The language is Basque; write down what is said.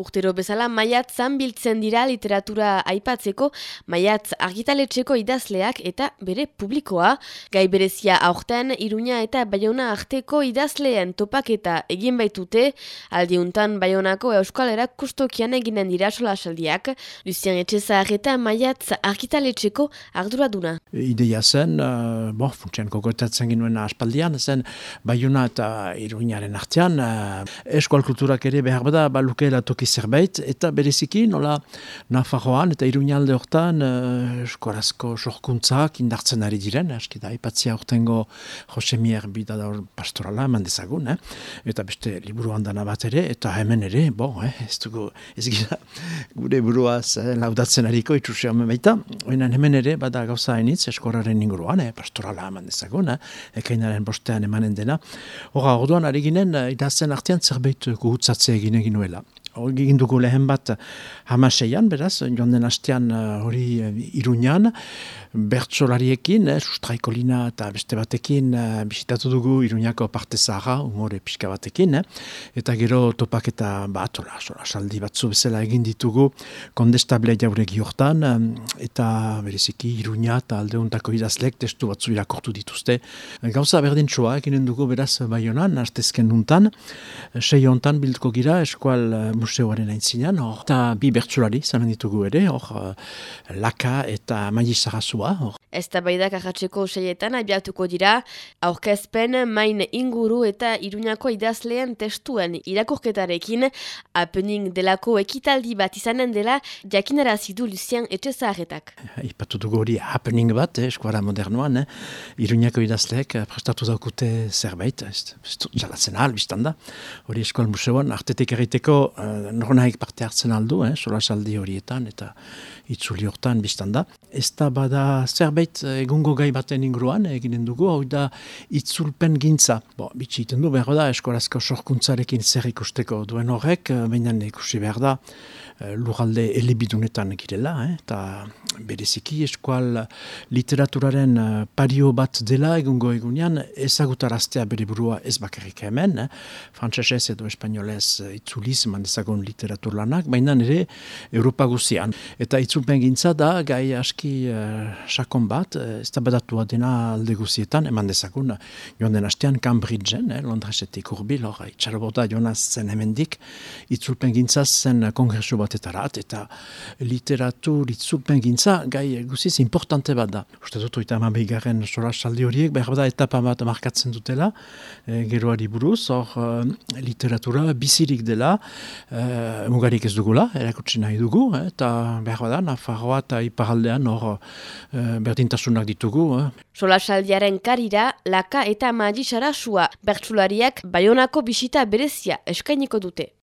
Urtero bezala maiat biltzen dira literatura aipatzeko maiat argitaletxeko idazleak eta bere publikoa. Gai berezia aurten Iruña eta Bayona arteko idazleen topaketa egin baitute, aldiuntan Bayonako Euskalerak kustokian eginen dira sola saldiak. Lucien Etxezar eta maiat argitaletxeko arduraduna. Ideia zen, uh, bo, funtsian kokotatzen ginuen aspaldian, zen Bayona eta Iruñaren artean, uh, eskual kulturak ere behar bada balukela toki zerbait, eta bereziki nola Nafarroan eta Iruñalde hortan uh, eskorazko sorkuntzak indartzen ari diren, eski da, ipatzia hortengo Josemier bida da pastorala eman dezagun, eh? eta beste liburu handan bat ere, eta hemen ere, bo, eh? ez dugu, ez gira, gure buruaz eh, laudatzen ariko itxusia baita, oinan hemen ere, bada gauza hainitz, eskoraren inguruan, eh? pastorala eman dezagun, eh? ekainaren bostean emanen dena. Hora, orduan, ari ginen, eh, idazten artean zerbait gugutzatzea egin eginuela. Hori dugu lehen bat hamaseian, beraz, joan den hastean uh, hori uh, iruñan, bertsolariekin, eh, sustraiko lina eta beste batekin uh, bisitatu dugu iruñako parte zaharra, umore pixka batekin, eh, eta gero topak eta bat, ola, sola, saldi batzu bezala egin ditugu kondestable jauregi hortan, eta bereziki iruña eta aldeuntako idazlek testu batzu irakortu dituzte. Gauza berdin txoa, dugu beraz baionan, artezken nuntan, sei hontan bilduko gira, eskual museoaren aintzinean, hor, eta bi bertsulari zanen ditugu ere, hor, laka eta maili zarazua. Ez da baidak ahatzeko seietan abiatuko dira, aurkezpen main inguru eta iruñako idazleen testuen irakurketarekin, apening delako ekitaldi bat izanen dela, jakinara zidu Lucien Etxezaharretak. Ipatu dugu hori happening bat, eh, eskuara modernoan, eh, iruñako idazleek eh, prestatu daukute zerbait, ez, ez jalatzen ahal, biztanda, hori eskual museoan, artetik erriteko uh, nornaik parte hartzen aldu, eh, solasaldi horietan eta itzuli hortan biztan da. Ez da bada zerbait eh, egungo gai baten inguruan eginen dugu, hau da itzulpen gintza. Bo, bitxiten du behar da, eskorazko sorkuntzarekin zer ikusteko duen horrek, eh, baina ikusi behar da, eh, lurralde elebidunetan girela, eh, eta bereziki eskual literaturaren pario bat dela egungo egunean ezagutaraztea bere burua ez bakarrik hemen, eh, frantzesez edo espainolez itzuliz mandezagon literatur lanak, baina ere Europa guzian. Eta itzulpen gintza da, gai aski uh, sakon bat, uh, ez da badatua dena alde guzietan, eman dezagun, joan den hastean Cambridgeen, eh, Londresetik urbil, hor, itxarabota joan zen hemendik, itzulpen gintza zen kongresu batetarat, eta literatur itzulpen gintza, gai guziz importante bat da. Uste dut, eta eman behigarren sola saldi horiek, behar da etapa bat markatzen dutela, e, geroari buruz, hor literatura bizirik dela, e, mugarik ez dugula, erakutsi nahi dugu, eta behar da, Nafarroa eta Iparaldean hor e, berdintasunak ditugu. Eh. Solasaldiaren karira, laka eta magixara sua, bertsulariak Bayonako bisita berezia eskainiko dute.